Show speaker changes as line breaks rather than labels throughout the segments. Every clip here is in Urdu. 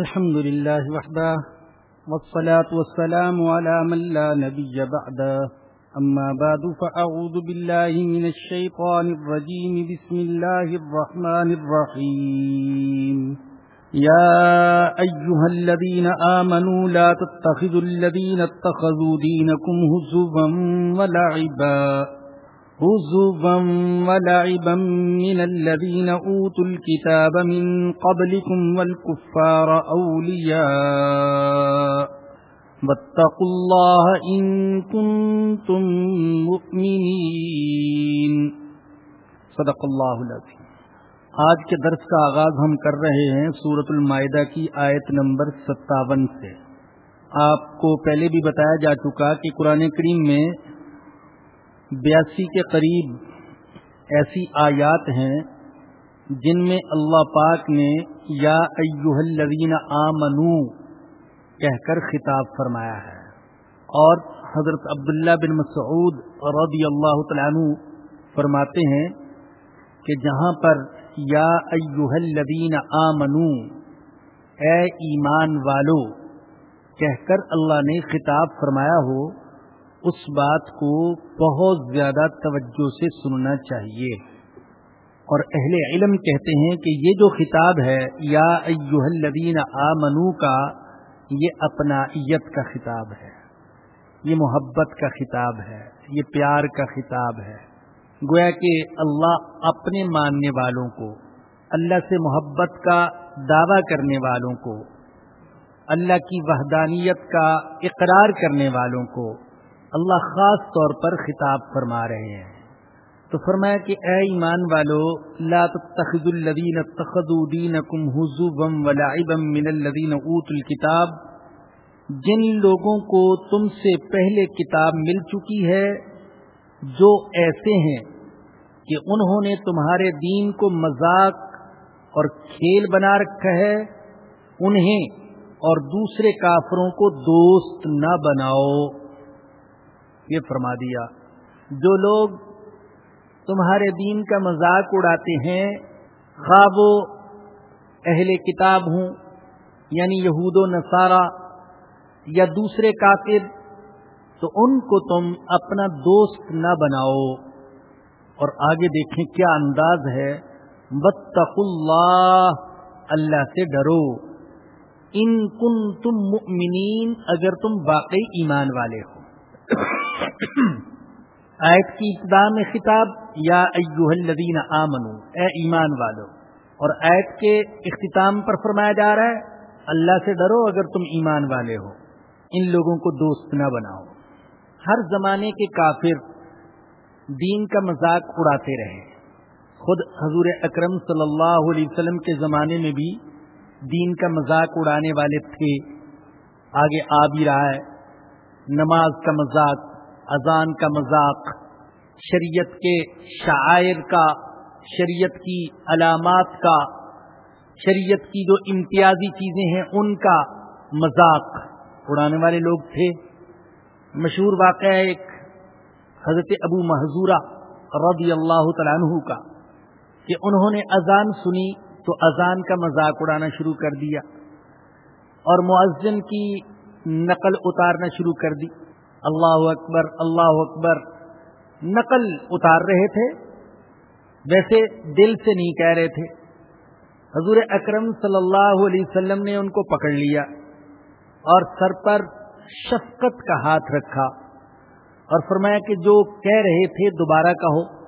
الحمد لله وحده، والصلاة والسلام على من لا نبي بعده. أما بعد، فأعوذ بالله من الشيطان الرجيم. بسم الله الرحمن الرحيم. يا أيها الذين آمنوا، لا تتخذوا الذين اتخذوا دينكم هزوا ولعبا هزوا ولعبا من الذين أوتوا الكتاب من قبلكم والكفار أولياء واتقوا الله إن كنتم مؤمنين صدق الله العظيم آج کے درس کا آغاز ہم کر رہے ہیں سورت المائدہ کی آیت نمبر ستاون سے۔ آپ کو پہلے بھی بتایا جا چکا کہ قرآن کریم میں بیاسی کے قریب ایسی آیات ہیں جن میں اللہ پاک نے یا ایوہ الذین آمنو کہہ کر خطاب فرمایا ہے۔ اور حضرت عبداللہ بن مسعود رضی اللہ تعالیٰ عنہ فرماتے ہیں کہ جہاں پر یا ایوہ الذین آمنو اے ایمان والو کہہ کر اللہ نے خطاب فرمایا ہو اس بات کو بہت زیادہ توجہ سے سننا چاہیے۔ اور اہل علم کہتے ہیں کہ یہ جو خطاب ہے، یا ایوہ الذین آمنو کا، یہ اپنائیت کا خطاب ہے۔ یہ محبت کا خطاب ہے، یہ پیار کا خطاب ہے۔ گویا کہ اللہ اپنے ماننے والوں کو، اللہ سے محبت کا دعویٰ کرنے والوں کو، اللہ کی وحدانیت کا اقرار کرنے والوں کو اللہ خاص طور پر خطاب فرما رہے ہیں۔ تو فرمایا کہ اے ایمان والو، لا تتخذ الذین اتخذوا دینکم حضوبا ولعبا من الذین اوتوا الكتاب جن لوگوں کو تم سے پہلے کتاب مل چکی ہے، جو ایسے ہیں کہ انہوں نے تمہارے دین کو مذاق اور کھیل بنا رکھا ہے، انہیں اور دوسرے کافروں کو دوست نہ بناؤ۔ یہ فرما دیا، جو لوگ تمہارے دین کا مذاق اڑاتے ہیں خواب و اہل کتاب ہوں یعنی یہود و نصارہ یا دوسرے کافر، تو ان کو تم اپنا دوست نہ بناؤ۔ اور آگے دیکھیں کیا انداز ہے بتق اللہ اللہ سے ڈرو۔ ان کن تم مؤمنین اگر تم واقعی ایمان والے ہو۔ آیت کی ابتدا میں خطاب، یا ایوہ الذین آمنو، اے ایمان والو، اور آیت کے اختتام پر فرمایا جا رہا ہے، اللہ سے ڈرو اگر تم ایمان والے ہو، ان لوگوں کو دوست نہ بناؤ۔ ہر زمانے کے کافر دین کا مذاق اڑاتے رہے۔ خود حضور اکرم صلی اللہ علیہ وسلم کے زمانے میں بھی دین کا مذاق اڑانے والے تھے، آگے آ بھی رہا ہے۔ نماز کا مذاق، اذان کا مذاق، شریعت کے شاعر کا، شریعت کی علامات کا، شریعت کی جو امتیازی چیزیں ہیں ان کا مذاق۔ اڑانے والے لوگ تھے۔ مشہور واقعہ ایک حضرت ابو محضورہ رضی اللہ تعالیٰ عنہ کا کہ انہوں نے اذان سنی تو اذان کا مذاق اڑانا شروع کر دیا اور معذن کی نقل اتارنا شروع کر دی۔ اللہ اکبر اللہ اکبر۔ نقل اتار رہے تھے۔ ویسے دل سے نہیں کہہ رہے تھے۔ حضور اکرم صلی اللہ علیہ وسلم نے ان کو پکڑ لیا اور سر پر شفقت کا ہاتھ رکھا اور فرمایا کہ جو کہہ رہے تھے دوبارہ کہو۔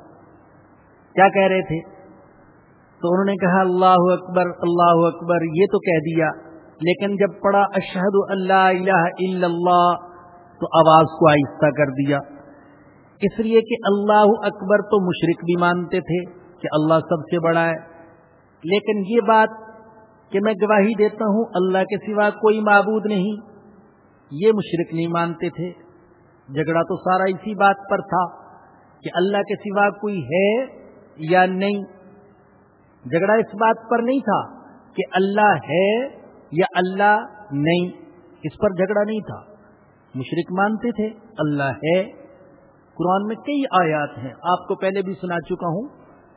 کیا کہہ رہے تھے؟ تو انہوں نے کہا، اللہ اکبر اللہ اکبر، یہ تو کہہ دیا۔ لیکن جب پڑھا اشہد اللہ الہ الا اللہ، تو آواز کو آہستہ کر دیا۔ اس لیے کہ اللہ اکبر تو مشرق بھی مانتے تھے کہ اللہ سب سے بڑا ہے۔ لیکن یہ بات کہ میں گواہی دیتا ہوں، اللہ کے سوا کوئی معبود نہیں۔ یہ مشرق نہیں مانتے تھے۔ جھگڑا تو سارا اسی بات پر تھا کہ اللہ کے سوا کوئی ہے یا نہیں۔ جھگڑا اس بات پر نہیں تھا کہ اللہ ہے یا اللہ نہیں، اس پر جھگڑا نہیں تھا۔ مشرق مانتے تھے، اللہ ہے۔ قرآن میں کئی آیات ہیں، آپ کو پہلے بھی سنا چکا ہوں۔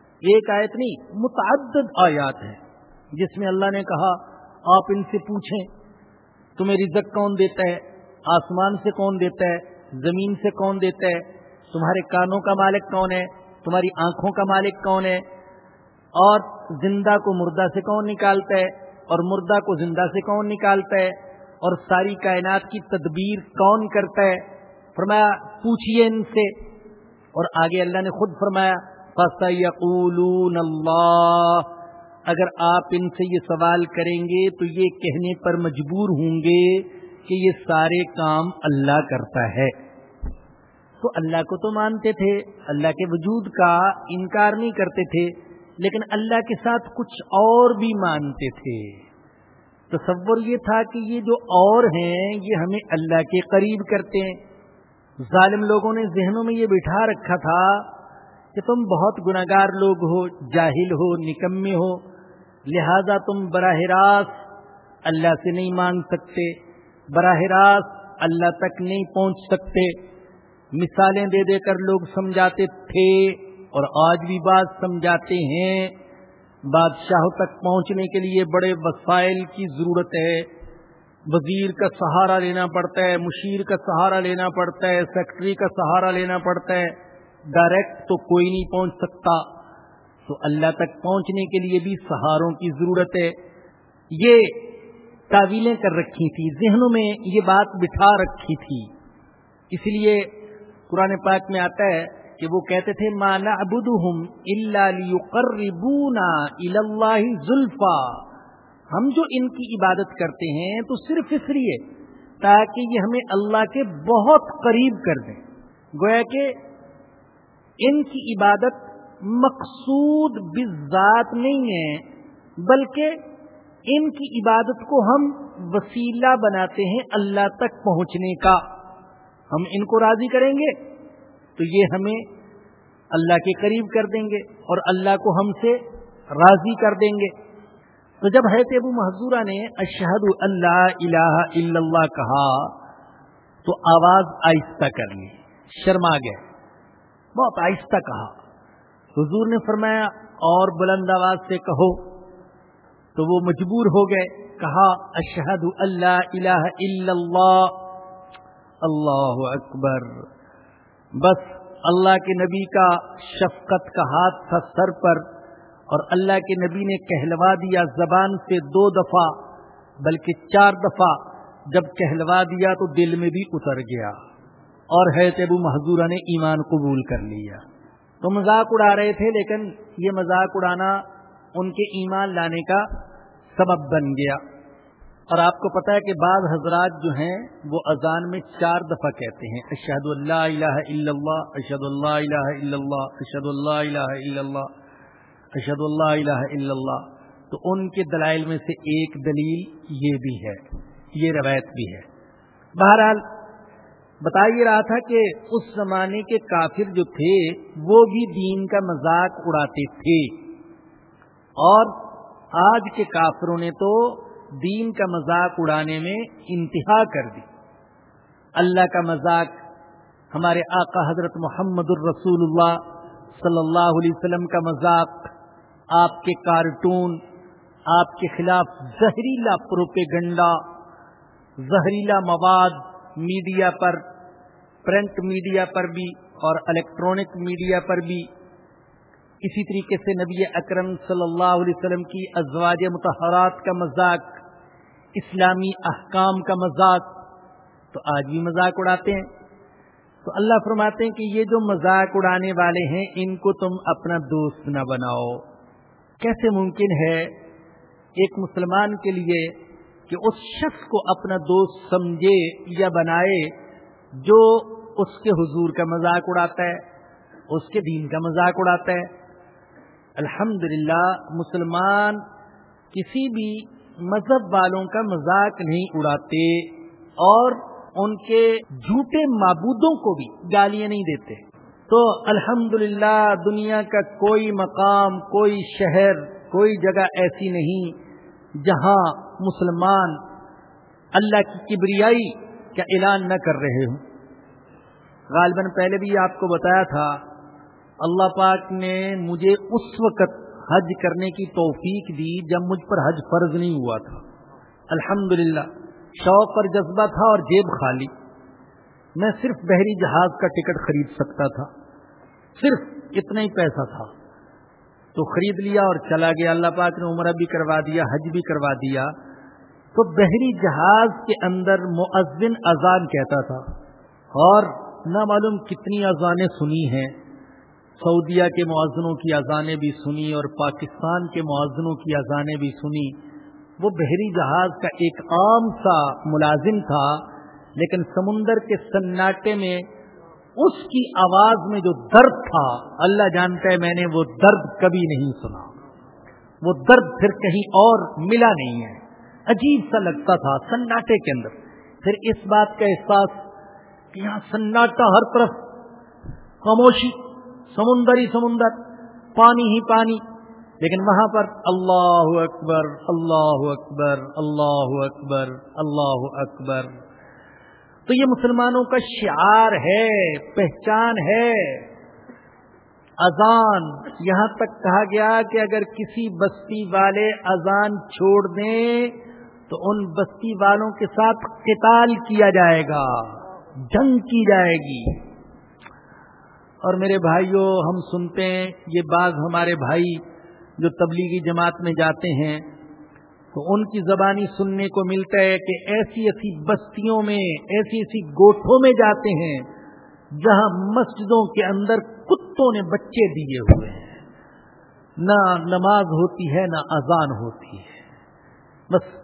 ایک آیت نہیں، متعدد آیات ہیں، جس میں اللہ نے کہا، آپ ان سے پوچھیں، تمہیں رزق کون دیتا ہے؟ آسمان سے کون دیتا ہے؟ زمین سے کون دیتا ہے؟ تمہارے کانوں کا مالک کون ہے؟ تمہاری آنکھوں کا مالک کون ہے؟ اور زندہ کو مردہ سے کون نکالتا ہے؟ اور مردہ کو زندہ سے کون نکالتا ہے؟ اور ساری کائنات کی تدبیر کون کرتا ہے؟ فرمایا، پوچھئے ان سے۔ اور آگے اللہ نے خود فرمایا، فَسَيَقُولُونَ اللَّهِ۔ اگر آپ ان سے یہ سوال کریں گے تو یہ کہنے پر مجبور ہوں گے کہ یہ سارے کام اللہ کرتا ہے۔ تو اللہ کو تو مانتے تھے، اللہ کے وجود کا انکار نہیں کرتے تھے۔ لیکن اللہ کے ساتھ کچھ اور بھی مانتے تھے۔ تصور یہ تھا کہ یہ جو اور ہیں، یہ ہمیں اللہ کے قریب کرتے ہیں۔ ظالم لوگوں نے ذہنوں میں یہ بٹھا رکھا تھا کہ تم بہت گناگار لوگ ہو، جاہل ہو، نکمے ہو۔ لہذا تم براہ راست اللہ سے نہیں مانگ سکتے۔ براہ راست اللہ تک نہیں پہنچ سکتے۔ مثالیں دے دے کر لوگ سمجھاتے تھے۔ اور آج بھی بات سمجھاتے ہیں، بادشاہوں تک پہنچنے کے لیے بڑے وسائل کی ضرورت ہے۔ وزیر کا سہارا لینا پڑتا ہے، مشیر کا سہارا لینا پڑتا ہے سیکٹری کا سہارا لینا پڑتا ہے۔ ڈائریکٹ تو کوئی نہیں پہنچ سکتا۔ تو اللہ تک پہنچنے کے لیے بھی سہاروں کی ضرورت ہے۔ یہ تعویلیں کر رکھی تھی، ذہنوں میں یہ بات بٹھا رکھی تھی۔ اس لیے قرآن پاک میں آتا ہے کہ وہ کہتے تھے مانا ابود اللہ زلفا. ہم جو ان کی عبادت کرتے ہیں تو صرف اس لیے تاکہ یہ ہمیں اللہ کے بہت قریب کر دیں۔ گویا کہ ان کی عبادت مقصود بذات نہیں ہے، بلکہ ان کی عبادت کو ہم وسیلہ بناتے ہیں اللہ تک پہنچنے کا۔ ہم ان کو راضی کریں گے؟ تو یہ ہمیں اللہ کے قریب کر دیں گے اور اللہ کو ہم سے راضی کر دیں گے۔ تو جب حیرت ابو محضورہ نے اشہد اللہ الہ الا اللہ کہا، تو آواز آہستہ کر لی، شرما گئے۔ بہت آہستہ کہا۔ حضور نے فرمایا، اور بلند آواز سے کہو۔ تو وہ مجبور ہو گئے، کہا اشہد اللہ الہ الا اللہ اللہ اکبر۔ بس اللہ کے نبی کا شفقت کا ہاتھ تھا سر پر اور اللہ کے نبی نے کہلوا دیا زبان سے دو دفعہ، بلکہ چار دفعہ، جب کہلوا دیا تو دل میں بھی اتر گیا۔ اور ہے ابو محضورہ نے ایمان قبول کر لیا۔ تو مذاق اڑا رہے تھے، لیکن یہ مذاق اڑانا ان کے ایمان لانے کا سبب بن گیا۔ اور آپ کو پتا ہے کہ بعض حضرات جو ہیں وہ اذان میں چار دفعہ کہتے ہیں اشد اللہ الہ الا اللہ اشد اللہ الہ الا اللہ اشد اللہ الہ الا اللہ اشد اللہ الہ الا اللہ۔ تو ان کے دلائل میں سے ایک دلیل یہ بھی ہے، یہ روایت بھی ہے۔ بہرحال بتا یہ رہا تھا کہ اس زمانے کے کافر جو تھے، وہ بھی دین کا مذاق اڑاتے تھے۔ اور آج کے کافروں نے تو دین کا مذاق اڑانے میں انتہا کر دی۔ اللہ کا مذاق ہمارے آقا حضرت محمد الرسول اللہ صلی اللہ علیہ وسلم کا مذاق، آپ کے کارٹون، آپ کے خلاف زہریلا پروپیگنڈا، زہریلا مواد میڈیا پر، پرنٹ میڈیا پر بھی اور الیکٹرانک میڈیا پر بھی اسی طریقے سے نبی اکرم صلی اللہ علیہ وسلم کی ازواج متحرات کا مذاق، اسلامی احکام کا مذاق، تو آج بھی مذاق اڑاتے ہیں۔ تو اللہ فرماتے ہیں کہ یہ جو مذاق اڑانے والے ہیں، ان کو تم اپنا دوست نہ بناؤ۔ کیسے ممکن ہے ایک مسلمان کے لیے کہ اس شخص کو اپنا دوست سمجھے یا بنائے جو اس کے حضور کا مذاق اڑاتا ہے، اس کے دین کا مذاق اڑاتا ہے؟ الحمد مسلمان کسی بھی مذہب والوں کا مذاق نہیں اڑاتے اور ان کے جھوٹے معبودوں کو بھی گالیاں نہیں دیتے۔ تو الحمد دنیا کا کوئی مقام، کوئی شہر، کوئی جگہ ایسی نہیں جہاں مسلمان اللہ کی کبریائی کا اعلان نہ کر رہے ہوں۔ غالباً پہلے بھی آپ کو بتایا تھا اللہ پاک نے مجھے اس وقت حج کرنے کی توفیق دی جب مجھ پر حج فرض نہیں ہوا تھا۔ الحمد شوق اور جذبہ تھا اور جیب خالی۔ میں صرف بحری جہاز کا ٹکٹ خرید سکتا تھا۔ صرف اتنا ہی پیسہ تھا۔ تو خرید لیا اور چلا گیا۔ اللہ پاک نے عمرہ بھی کروا دیا، حج بھی کروا دیا۔ تو بحری جہاز کے اندر معذن اذان کہتا تھا۔ اور نہ معلوم کتنی اذانیں سنی ہیں۔ سعودیہ کے معذنوں کی اذانیں بھی سنی اور پاکستان کے معذنوں کی اذانیں بھی سنی۔ وہ بحری جہاز کا ایک عام سا ملازم تھا، لیکن سمندر کے سناٹے میں اس کی آواز میں جو درد تھا، اللہ جانتا ہے میں نے وہ درد کبھی نہیں سنا۔ وہ درد پھر کہیں اور ملا نہیں ہے۔ عجیب سا لگتا تھا سناٹے کے اندر۔ پھر اس بات کا احساس کہ یہاں سناٹا ہر طرف خاموشی سمندر ہی سمندر، پانی ہی پانی۔ لیکن وہاں پر اللہ اکبر اللہ اکبر اللہ اکبر اللہ اکبر۔ تو یہ مسلمانوں کا شعار ہے، پہچان ہے۔ اذان، یہاں تک کہا گیا کہ اگر کسی بستی والے اذان چھوڑ دیں تو ان بستی والوں کے ساتھ قتال کیا جائے گا، جنگ کی جائے گی۔ اور میرے بھائیوں ہم سنتے ہیں، یہ بعض ہمارے بھائی جو تبلیغی جماعت میں جاتے ہیں، تو ان کی زبانی سننے کو ملتا ہے کہ ایسی ایسی بستیوں میں، ایسی ایسی گوٹھوں میں جاتے ہیں، جہاں مسجدوں کے اندر کتوں نے بچے دیے ہوئے ہیں۔ نہ نماز ہوتی ہے، نہ اذان ہوتی ہے۔ بس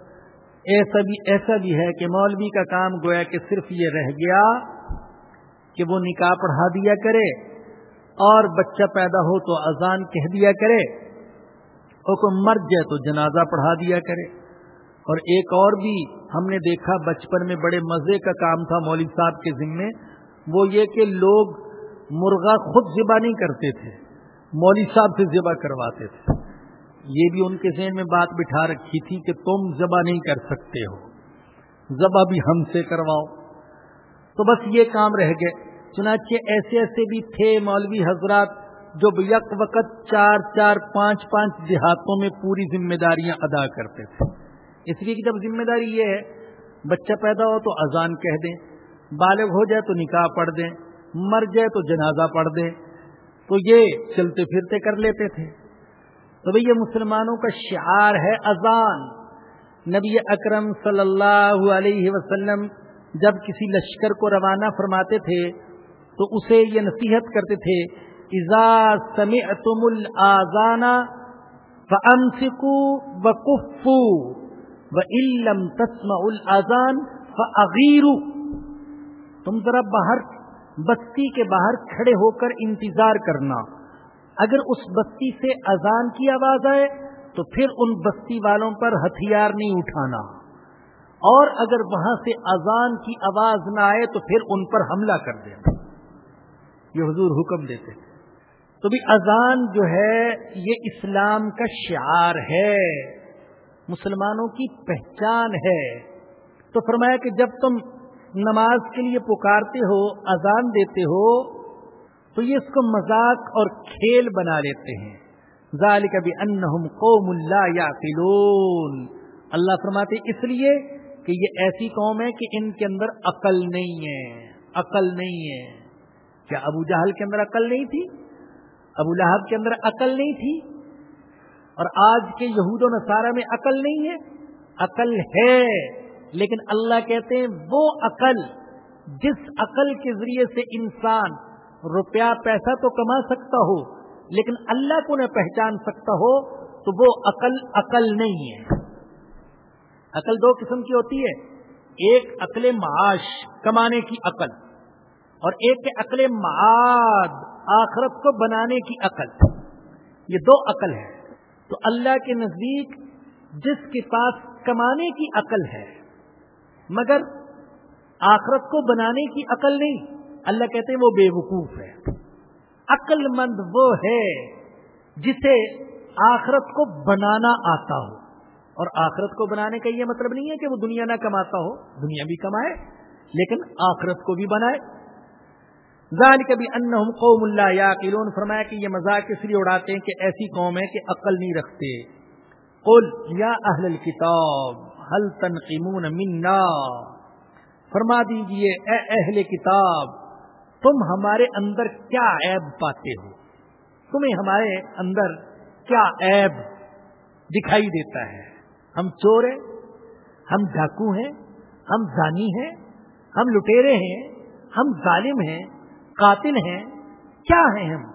ایسا بھی ایسا بھی ہے کہ مولوی کا کام گویا کہ صرف یہ رہ گیا کہ وہ نکاح پڑھا دیا کرے اور بچہ پیدا ہو تو اذان کہہ دیا کرے اور کوئی مر جائے تو جنازہ پڑھا دیا کرے۔ اور ایک اور بھی ہم نے دیکھا بچپن میں بڑے مزے کا کام تھا مولوی صاحب کے ذمے وہ یہ کہ لوگ مرغا خود ذبح نہیں کرتے تھے، مولوی صاحب سے ذبح کرواتے تھے۔ یہ بھی ان کے ذہن میں بات بٹھا رکھی تھی کہ تم ذبح نہیں کر سکتے ہو، ذبح بھی ہم سے کرواؤ۔ تو بس یہ کام رہ گئے۔ چنانچہ ایسے ایسے بھی تھے مولوی حضرات جو یک وقت چار چار پانچ پانچ دیہاتوں میں پوری ذمہ داریاں ادا کرتے تھے۔ اس لیے کہ جب ذمہ داری یہ ہے، بچہ پیدا ہو تو اذان کہہ دیں، بالغ ہو جائے تو نکاح پڑھ دیں، مر جائے تو جنازہ پڑھ دیں۔ تو یہ چلتے پھرتے کر لیتے تھے۔ تو بھئی یہ مسلمانوں کا شعار ہے اذان۔ نبی اکرم صلی اللہ علیہ وسلم جب کسی لشکر کو روانہ فرماتے تھے، تو اسے یہ نصیحت کرتے تھے، اذا سمعتم الآذان فانفقوا وكفوا وان لم تسمعوا الاذان فاغيروا تم ذرا باہر، بستی کے باہر کھڑے ہو کر انتظار کرنا۔ اگر اس بستی سے اذان کی آواز آئے، تو پھر ان بستی والوں پر ہتھیار نہیں اٹھانا۔ اور اگر وہاں سے اذان کی آواز نہ آئے تو پھر ان پر حملہ کر دینا یہ حضور حکم دیتے تھے تو بھی اذان جو ہے، یہ اسلام کا شعار ہے۔ مسلمانوں کی پہچان ہے۔ تو فرمایا کہ جب تم نماز کے لیے پکارتے ہو، اذان دیتے ہو، تو یہ اس کو مذاق اور کھیل بنا لیتے ہیں۔ ظال کبھی انہم قوم اللہ یا اللہ فرماتے اس لیے کہ یہ ایسی قوم ہے کہ ان کے اندر عقل نہیں ہے، عقل نہیں ہے۔ کیا ابو جہل کے اندر عقل نہیں تھی؟ ابو لہب کے اندر عقل نہیں تھی؟ اور آج کے یہود و نصارہ میں عقل نہیں ہے؟ عقل ہے، لیکن اللہ کہتے ہیں وہ عقل جس عقل کے ذریعے سے انسان روپیہ، پیسہ تو کما سکتا ہو، لیکن اللہ کو نہ پہچان سکتا ہو، تو وہ عقل عقل نہیں ہے۔ عقل دو قسم کی ہوتی ہے۔ ایک عقل معاش، کمانے کی عقل، اور ایک عقل معاد، آخرت کو بنانے کی عقل۔ یہ دو عقل ہے تو اللہ کے نزدیک جس کے پاس کمانے کی عقل ہے، مگر آخرت کو بنانے کی عقل نہیں، اللہ کہتے ہیں وہ بے وقوف ہے۔ عقل مند وہ ہے جسے آخرت کو بنانا آتا ہو۔ اور آخرت کو بنانے کا یہ مطلب نہیں ہے کہ وہ دنیا نہ کماتا ہو، دنیا بھی کمائے، لیکن آخرت کو بھی بنائے۔ ذال کبھی ان قوم اللہ یا فرمایا کہ یہ مزاق اس لیے اڑاتے ہیں کہ ایسی قوم ہے کہ عقل نہیں رکھتے۔ قل یا اہل الكتاب حل تنقمون منا؟ فرما دیجیے، اے اہل کتاب، تم ہمارے اندر کیا عیب پاتے ہو؟ تمہیں ہمارے اندر کیا عیب دکھائی دیتا ہے؟ ہم چور ہیں، ہم ڈاکو ہیں، ہم زانی ہیں، ہم لٹیرے ہیں، ہم ظالم ہیں، قاتل ہیں، کیا ہیں ہم؟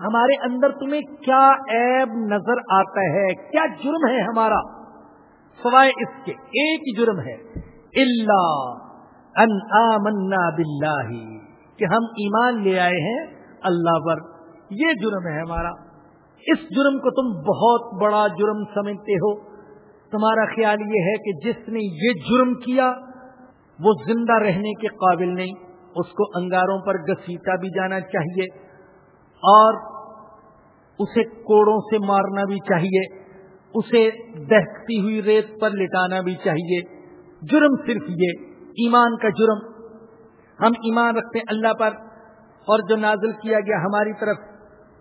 ہمارے اندر تمہیں کیا عیب نظر آتا ہے؟ کیا جرم ہے ہمارا؟ سوائے اس کے ایک ہی جرم ہے اللہ ان آمنا باللہ، کہ ہم ایمان لے آئے ہیں اللہ پر۔ یہ جرم ہے ہمارا۔ اس جرم کو تم بہت بڑا جرم سمجھتے ہو۔ تمہارا خیال یہ ہے کہ جس نے یہ جرم کیا، وہ زندہ رہنے کے قابل نہیں، اس کو انگاروں پر گسیٹا بھی جانا چاہیے اور اسے کوڑوں سے مارنا بھی چاہیے، اسے دہتی ہوئی ریت پر لٹانا بھی چاہیے۔ جرم صرف یہ، ایمان کا جرم۔ ہم ایمان رکھتے ہیں اللہ پر، اور جو نازل کیا گیا ہماری طرف،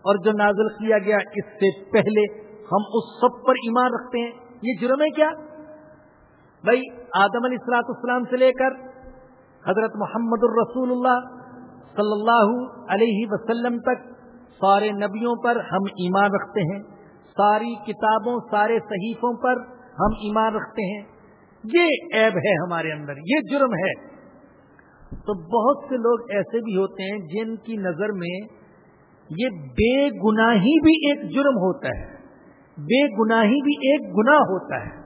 اور جو نازل کیا گیا اس سے پہلے، ہم اس سب پر ایمان رکھتے ہیں۔ یہ جرم ہے کیا؟ بھائی، آدم علیہ السلاط اسلام سے لے کر حضرت محمد الرسول اللہ صلی اللہ علیہ وسلم تک سارے نبیوں پر ہم ایمان رکھتے ہیں، ساری کتابوں، سارے صحیفوں پر ہم ایمان رکھتے ہیں۔ یہ عیب ہے ہمارے اندر، یہ جرم ہے۔ تو بہت سے لوگ ایسے بھی ہوتے ہیں جن کی نظر میں یہ بے گناہی بھی ایک جرم ہوتا ہے۔ بے گناہی بھی ایک گناہ ہوتا ہے۔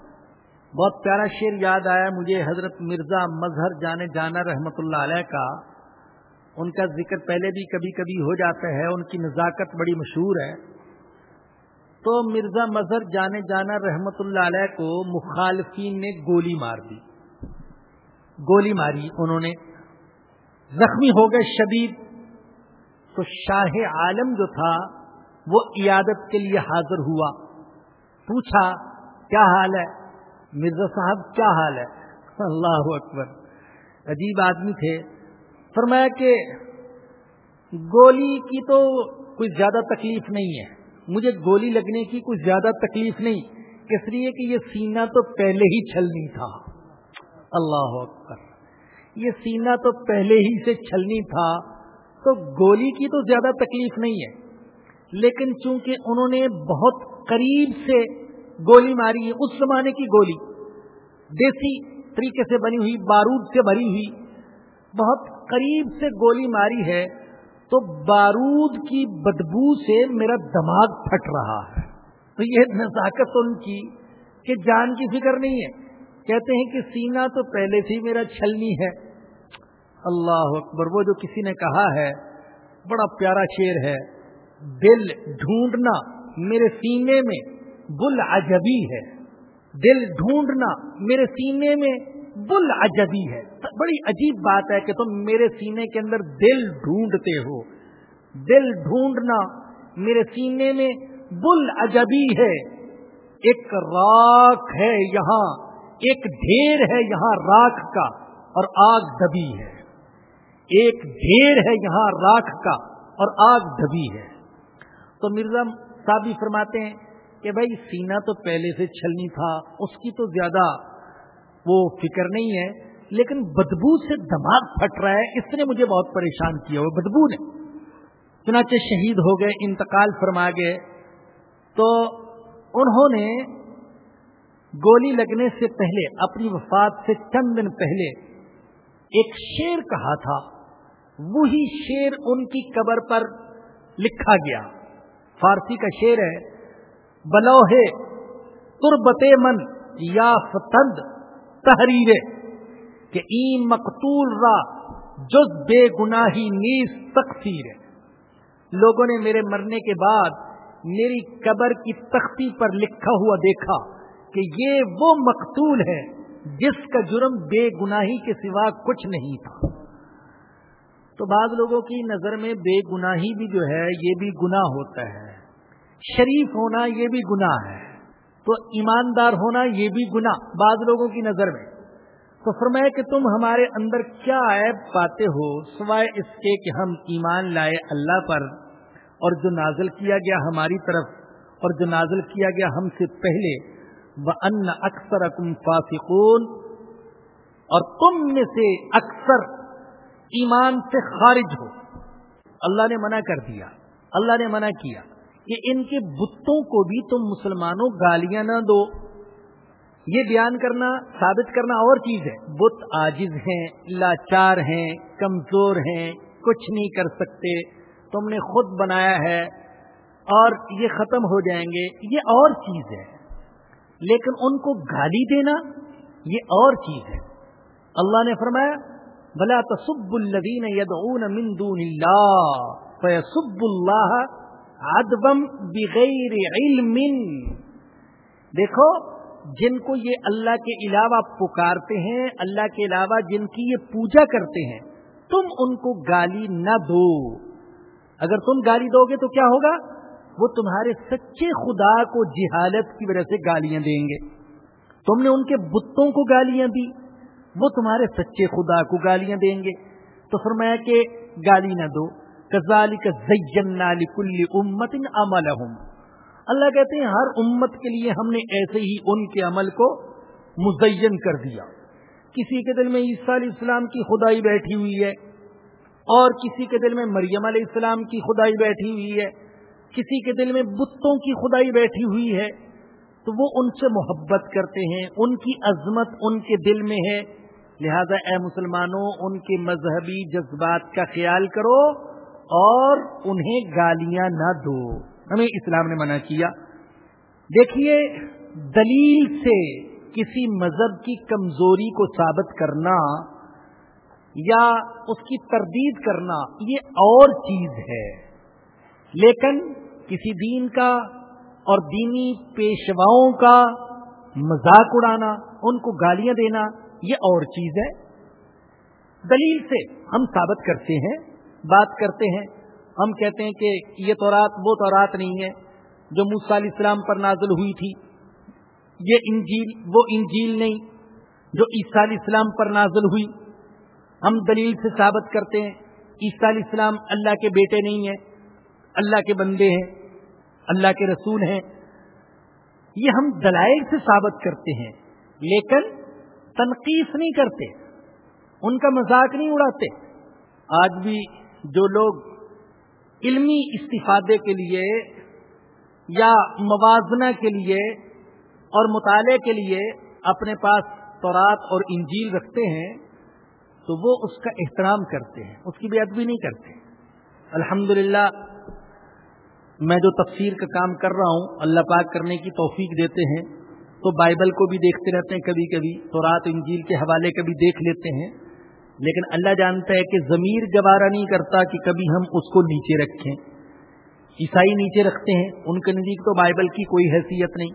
بہت پیارا شعر یاد آیا مجھے حضرت مرزا مظہر جانے جانا رحمت اللہ علیہ کا۔ ان کا ذکر پہلے بھی کبھی کبھی ہو جاتا ہے، ان کی نزاکت بڑی مشہور ہے۔ تو مرزا مظہر جانے جانا رحمت اللہ علیہ کو مخالفین نے گولی مار دی۔ گولی ماری، انہوں نے۔ زخمی ہو گئے شدید تو شاہ عالم جو تھا، وہ عیادت کے لیے حاضر ہوا۔ پوچھا، کیا حال ہے؟ مرزا صاحب، کیا حال ہے؟ اللہ اکبر۔ عجیب آدمی تھے۔ فرمایا کہ گولی کی تو کوئی زیادہ تکلیف نہیں ہے۔ مجھے گولی لگنے کی کوئی زیادہ تکلیف نہیں۔ اس لیے کہ یہ سینہ تو پہلے ہی چھلنی تھا۔ اللہ اکبر۔ یہ سینہ تو پہلے ہی سے چھلنی تھا۔ تو گولی کی تو زیادہ تکلیف نہیں ہے۔ لیکن چونکہ انہوں نے بہت قریب سے گولی ماری ہے، اس زمانے کی گولی۔ دیسی طریقے سے بنی ہوئی، بارود سے بھری ہوئی۔ بہت قریب سے گولی ماری ہے، تو بارود کی بدبو سے میرا دماغ پھٹ رہا ہے۔ تو یہ نزاکت ان کی کہ جان کی فکر نہیں ہے۔ کہتے ہیں کہ سینا تو پہلے سے میرا چھلنی ہے۔ اللہ اکبر، وہ جو کسی نے کہا ہے، بڑا پیارا شیر ہے۔ دل ڈھونڈنا میرے سینے میں بل عجبی ہے۔ دل ڈھونڈنا میرے سینے میں بل عجبی ہے۔ بڑی عجیب بات ہے کہ تم میرے سینے کے اندر دل ڈھونڈتے ہو۔ دل ڈھونڈنا میرے سینے میں بل عجبی ہے۔ ایک راک ہے یہاں، ایک ڈھیر ہے یہاں راک کا اور آگ دبی ہے۔ ایک ڈھیر ہے یہاں راک کا اور آگ دبی ہے۔ تو مرزا صاحب فرماتے ہیں کہ بھائی سینا تو پہلے سے چھلنی تھا، اس کی تو زیادہ وہ فکر نہیں ہے، لیکن بدبو سے دماغ پھٹ رہا ہے، اس نے مجھے بہت پریشان کیا، وہ بدبو نے۔ چنانچہ شہید ہو گئے، انتقال فرما گئے تو انہوں نے گولی لگنے سے پہلے، اپنی وفات سے چند دن پہلے، ایک شیر کہا تھا۔ وہی شیر ان کی قبر پر لکھا گیا۔ فارسی کا شیر ہے۔ بلوہے، تربت من یا فتند تحریر کہ این مقتول را جز بے گناہی نیز تقسیر لوگوں نے میرے مرنے کے بعد میری قبر کی تختی پر لکھا ہوا دیکھا کہ یہ وہ مقتول ہے جس کا جرم بے گناہی کے سوا کچھ نہیں تھا۔ تو بعض لوگوں کی نظر میں بے گناہی بھی جو ہے یہ بھی گناہ ہوتا ہے۔ شریف ہونا یہ بھی گناہ ہے۔ تو ایماندار ہونا یہ بھی گناہ بعض لوگوں کی نظر میں۔ تو فرمایا کہ تم ہمارے اندر کیا عیب پاتے ہو سوائے اس کے کہ ہم ایمان لائے اللہ پر اور جو نازل کیا گیا ہماری طرف اور جو نازل کیا گیا ہم سے پہلے۔ وہ ان اکثر فاسقون۔ اور تم میں سے اکثر ایمان سے خارج ہو۔ اللہ نے منع کر دیا۔ اللہ نے منع کیا۔ کہ ان کے بتوں کو بھی تم مسلمانوں گالیاں نہ دو۔ یہ بیان کرنا، ثابت کرنا اور چیز ہے۔ بت آجز ہیں، لاچار ہیں، کمزور ہیں، کچھ نہیں کر سکتے۔ تم نے خود بنایا ہے اور یہ ختم ہو جائیں گے۔ یہ اور چیز ہے۔ لیکن ان کو گالی دینا، یہ اور چیز ہے۔ اللہ نے فرمایا بلا تصب الدین یدعون من دون اللہ فیسب اللہ ادبم بغیر علم. دیکھو، جن کو یہ اللہ کے علاوہ پکارتے ہیں، اللہ کے علاوہ جن کی یہ پوجا کرتے ہیں، تم ان کو گالی نہ دو۔ اگر تم گالی دو گے تو کیا ہوگا؟ وہ تمہارے سچے خدا کو جہالت کی وجہ سے گالیاں دیں گے۔ تم نے ان کے بتوں کو گالیاں دی، وہ تمہارے سچے خدا کو گالیاں دیں گے۔ تو فرمایا کہ گالی نہ دو۔ کزالی کا زینا کل امت اللہ کہتے ہیں، ہر امت کے لیے ہم نے ایسے ہی ان کے عمل کو مزین کر دیا۔ کسی کے دل میں عیسیٰ علیہ السلام کی خدائی بیٹھی ہوئی ہے، اور کسی کے دل میں مریم علیہ السلام کی خدائی بیٹھی ہوئی ہے، کسی کے دل میں بتوں کی خدائی بیٹھی ہوئی ہے، تو وہ ان سے محبت کرتے ہیں، ان کی عظمت ان کے دل میں ہے۔ لہذا اے مسلمانوں، ان کے مذہبی جذبات کا خیال کرو۔ اور انہیں گالیاں نہ دو۔ ہمیں اسلام نے منع کیا۔ دیکھیے، دلیل سے کسی مذہب کی کمزوری کو ثابت کرنا یا اس کی تردید کرنا، یہ اور چیز ہے۔ لیکن کسی دین کا اور دینی پیشواؤں کا مذاق اڑانا، ان کو گالیاں دینا، یہ اور چیز ہے۔ دلیل سے ہم ثابت کرتے ہیں بات کرتے ہیں، ہم کہتے ہیں کہ یہ تو رات، وہ تو رات نہیں ہے، جو موسیٰ علیہ السلام پر نازل ہوئی تھی، یہ انجیل، وہ انجیل نہیں، جو عیسیٰ علیہ السلام پر نازل ہوئی۔ ہم دلیل سے ثابت کرتے ہیں، عیسیٰ علیہ السلام اللہ کے بیٹے نہیں ہیں، اللہ کے بندے ہیں، اللہ کے رسول ہیں۔ یہ ہم دلائل سے ثابت کرتے ہیں، لیکن تنقید نہیں کرتے، ان کا مذاق نہیں اڑاتے۔ آج بھی جو لوگ علمی استفادے کے لیے یا موازنہ کے لیے اور مطالعے کے لیے اپنے پاس تورات اور انجیل رکھتے ہیں، تو وہ اس کا احترام کرتے ہیں، اس کی بے ادبی نہیں کرتے۔ الحمد میں جو تفسیر کا کام کر رہا ہوں، اللہ پاک کرنے کی توفیق دیتے ہیں، تو بائبل کو بھی دیکھتے رہتے ہیں کبھی کبھی تو رات انجیل کے حوالے کبھی دیکھ لیتے ہیں۔ لیکن اللہ جانتا ہے کہ ضمیر گوارا نہیں کرتا کہ کبھی ہم اس کو نیچے رکھیں۔ عیسائی نیچے رکھتے ہیں، ان کے نزدیک تو بائبل کی کوئی حیثیت نہیں،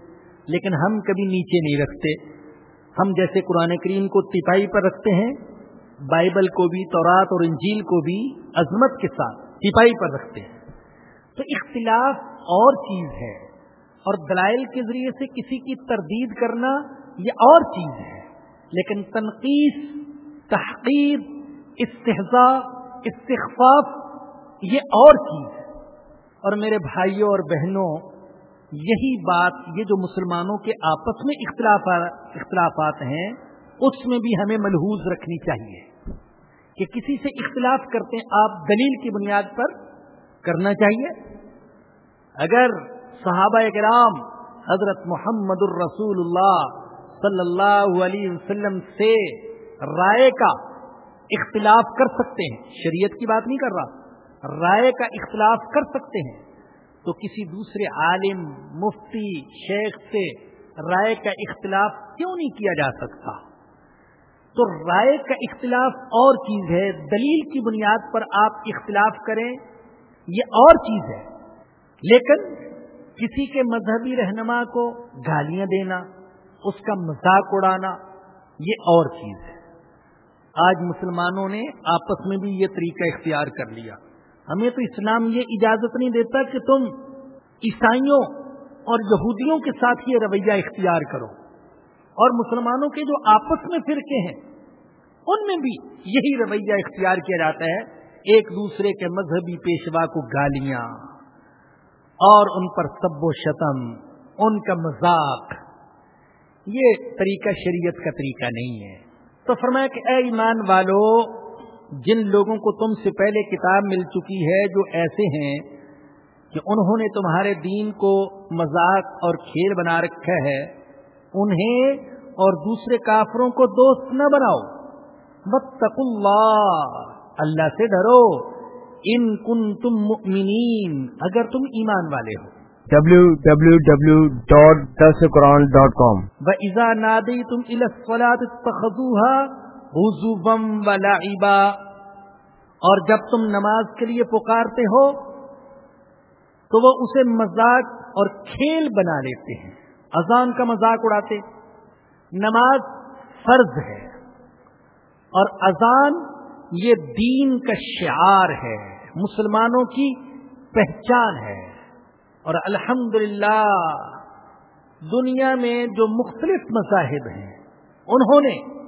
لیکن ہم کبھی نیچے نہیں رکھتے۔ ہم جیسے قرآن کریم کو تپائی پر رکھتے ہیں، بائبل کو بھی، تورات اور انجیل کو بھی عظمت کے ساتھ تپائی پر رکھتے ہیں۔ تو اختلاف اور چیز ہے، اور دلائل کے ذریعے سے کسی کی تردید کرنا یہ اور چیز ہے۔ لیکن تنقید تحقیر استحضاء، استخفاف، یہ اور چیز ہے۔ اور میرے بھائیوں اور بہنوں، یہی بات، یہ جو مسلمانوں کے آپس میں اختلافات ہیں، اس میں بھی ہمیں ملحوظ رکھنی چاہیے کہ کسی سے اختلاف کرتے ہیں آپ دلیل کی بنیاد پر کرنا چاہیے۔ اگر صحابہ کرام حضرت محمد الرسول اللہ صلی اللہ علیہ وسلم سے رائے کا اختلاف کر سکتے ہیں۔ شریعت کی بات نہیں کر رہا۔ رائے کا اختلاف کر سکتے ہیں۔ تو کسی دوسرے عالم، مفتی، شیخ سے رائے کا اختلاف کیوں نہیں کیا جا سکتا؟ تو رائے کا اختلاف اور چیز ہے۔ دلیل کی بنیاد پر آپ اختلاف کریں، یہ اور چیز ہے۔ لیکن کسی کے مذہبی رہنما کو گالیاں دینا، اس کا مذاق اڑانا، یہ اور چیز ہے۔ آج مسلمانوں نے آپس میں بھی یہ طریقہ اختیار کر لیا۔ ہمیں تو اسلام یہ اجازت نہیں دیتا کہ تم عیسائیوں اور یہودیوں کے ساتھ یہ رویہ اختیار کرو۔ اور مسلمانوں کے جو آپس میں فرقے ہیں، ان میں بھی یہی رویہ اختیار کیا جاتا ہے۔ ایک دوسرے کے مذہبی پیشوا کو گالیاں اور ان پر سب و شتم، ان کا مذاق۔ یہ طریقہ شریعت کا طریقہ نہیں ہے۔ تو فرمایا کہ اے ایمان والو، جن لوگوں کو تم سے پہلے کتاب مل چکی ہے جو ایسے ہیں کہ انہوں نے تمہارے دین کو مذاق اور کھیل بنا رکھا ہے، انہیں اور دوسرے کافروں کو دوست نہ بناؤ۔ بتق اللہ اللہ سے ڈرو۔ ان کن تم مؤمنین اگر تم ایمان والے ہو۔
W W W dot this Quran dot com
و ایزا نادی تم الخوہ اور جب تم نماز کے لیے پکارتے ہو، تو وہ اسے مذاق اور کھیل بنا لیتے ہیں۔ اذان کا مذاق اڑاتے۔ نماز فرض ہے۔ اور اذان یہ دین کا شعار ہے، مسلمانوں کی پہچان ہے۔ اور الحمد دنیا میں جو مختلف مذاہب ہیں، انہوں نے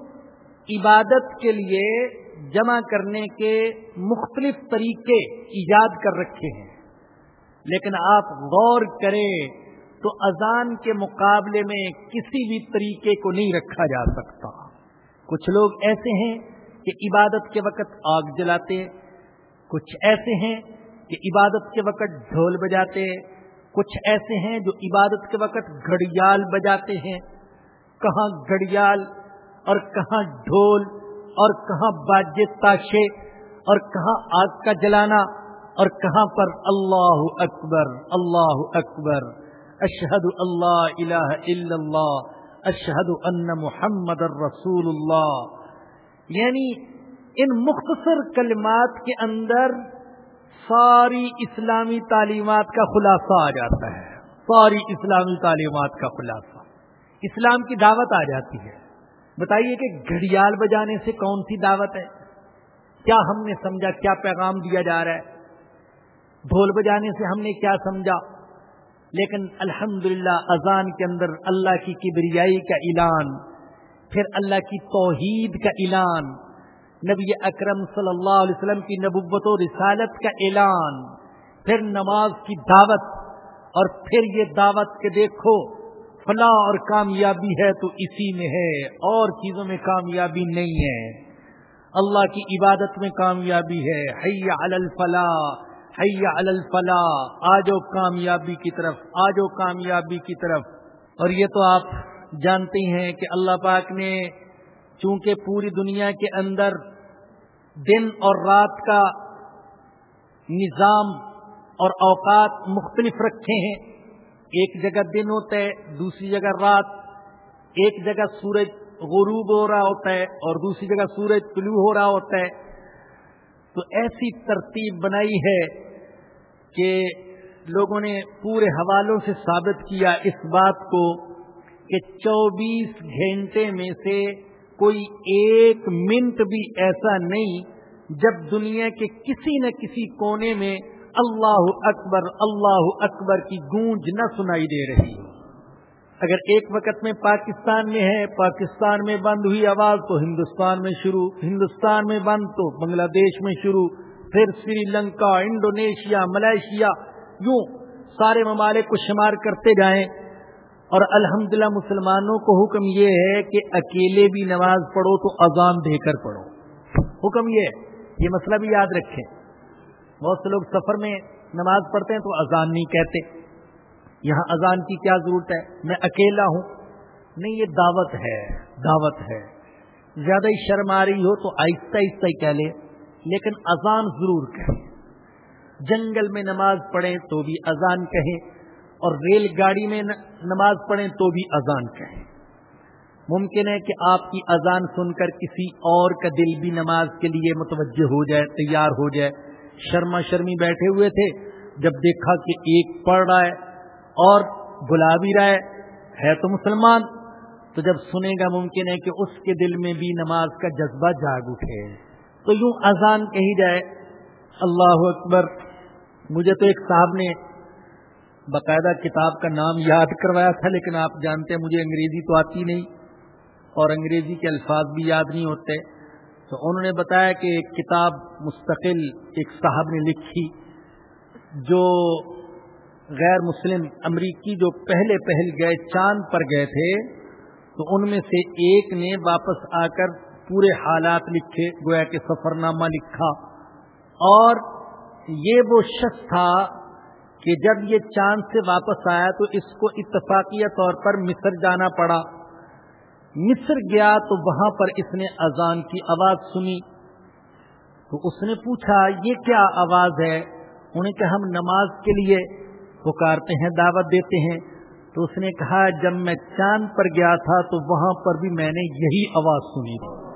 عبادت کے لیے جمع کرنے کے مختلف طریقے ایجاد کر رکھے ہیں۔ لیکن آپ غور کریں تو اذان کے مقابلے میں کسی بھی طریقے کو نہیں رکھا جا سکتا۔ کچھ لوگ ایسے ہیں کہ عبادت کے وقت آگ جلاتے، کچھ ایسے ہیں کہ عبادت کے وقت ڈھول بجاتے کچھ ایسے ہیں جو عبادت کے وقت گھڑیال بجاتے ہیں، کہاں گھڑیال اور کہاں ڈھول اور کہاں باج تاشے اور کہاں آگ کا جلانا اور کہاں پر اللہ اکبر اللہ اکبر اشہد اللہ الہ الا اللہ اشہد ان محمد الرسول اللہ۔ یعنی ان مختصر کلمات کے اندر ساری اسلامی تعلیمات کا خلاصہ آ جاتا ہے۔ ساری اسلامی تعلیمات کا خلاصہ۔ اسلام کی دعوت آ جاتی ہے۔ بتائیے کہ گھڑیال بجانے سے کون سی دعوت ہے؟ کیا ہم نے سمجھا؟ کیا پیغام دیا جا رہا ہے؟ ڈھول بجانے سے ہم نے کیا سمجھا؟ لیکن الحمد للہ اذان کے اندر اللہ کی کبریائی کا اعلان، پھر اللہ کی توحید کا اعلان نبی اکرم صلی اللہ علیہ وسلم کی نبوت و رسالت کا اعلان، پھر نماز کی دعوت، اور پھر یہ دعوت کے دیکھو فلاح اور کامیابی ہے تو اسی میں ہے، اور چیزوں میں کامیابی نہیں ہے۔ اللہ کی عبادت میں کامیابی ہے۔ حیا الفلاح حیا الفلاح آجو کامیابی کی طرف آجو کامیابی کی طرف۔ اور یہ تو آپ جانتے ہیں کہ اللہ پاک نے چونکہ پوری دنیا کے اندر دن اور رات کا نظام اور اوقات مختلف رکھے ہیں۔ ایک جگہ دن ہوتا ہے، دوسری جگہ رات۔ ایک جگہ سورج غروب ہو رہا ہوتا ہے اور دوسری جگہ سورج طلوع ہو رہا ہوتا ہے۔ تو ایسی ترتیب بنائی ہے کہ لوگوں نے پورے حوالوں سے ثابت کیا اس بات کو کہ چوبیس گھنٹے میں سے کوئی ایک منٹ بھی ایسا نہیں جب دنیا کے کسی نہ کسی کونے میں اللہ اکبر اللہ اکبر کی گونج نہ سنائی دے رہی اگر ایک وقت میں پاکستان میں ہے، پاکستان میں بند ہوئی آواز تو ہندوستان میں شروع، ہندوستان میں بند تو بنگلہ دیش میں شروع، پھر سری لنکا، انڈونیشیا، ملائیشیا، یوں سارے ممالک کو شمار کرتے جائیں۔ اور الحمدللہ مسلمانوں کو حکم یہ ہے کہ اکیلے بھی نماز پڑھو تو اذان دے کر پڑھو۔ حکم یہ ہے۔ یہ مسئلہ بھی یاد رکھیں۔ بہت سے لوگ سفر میں نماز پڑھتے ہیں تو اذان نہیں کہتے۔ یہاں اذان کی کیا ضرورت ہے؟ میں اکیلا ہوں۔ نہیں، یہ دعوت ہے۔ دعوت ہے۔ زیادہ ہی شرم آ رہی ہو تو آہستہ آہستہ ہی کہہ لے لیکن اذان ضرور کہیں۔ جنگل میں نماز پڑھیں تو بھی اذان کہیں۔ اور ریل گاڑی میں نماز پڑھیں تو بھی اذان کہیں۔ ممکن ہے کہ آپ کی اذان سن کر کسی اور کا دل بھی نماز کے لیے متوجہ ہو جائے، تیار ہو جائے۔ شرما شرمی بیٹھے ہوئے تھے، جب دیکھا کہ ایک پڑھ رہا ہے اور بلا بھی رہا ہے ہے تو مسلمان۔ تو جب سنے گا ممکن ہے کہ اس کے دل میں بھی نماز کا جذبہ جاگ اٹھے۔ تو یوں اذان کہی جائے، اللہ اکبر، مجھے تو ایک صاحب نے باقاعدہ کتاب کا نام یاد کروایا تھا، لیکن آپ جانتے ہیں مجھے انگریزی تو آتی نہیں اور انگریزی کے الفاظ بھی یاد نہیں ہوتے۔ تو انہوں نے بتایا کہ ایک کتاب مستقل ایک صاحب نے لکھی جو غیر مسلم امریکی جو پہلے پہل گئے چاند پر گئے تھے، تو ان میں سے ایک نے واپس آ کر پورے حالات لکھے، گویا کہ سفر نامہ لکھا۔ اور یہ وہ شخص تھا کہ جب یہ چاند سے واپس آیا تو اس کو اتفاقیہ طور پر مصر جانا پڑا۔ مصر گیا تو وہاں پر اس نے اذان کی آواز سنی۔ تو اس نے پوچھا، یہ کیا آواز ہے؟ انہیں کہ ہم نماز کے لیے پکارتے ہیں، دعوت دیتے ہیں۔ تو اس نے کہا، جب میں چاند پر گیا تھا تو وہاں پر بھی میں نے یہی آواز سنی۔ تھی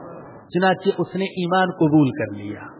چنانچہ اس نے ایمان قبول کر لیا۔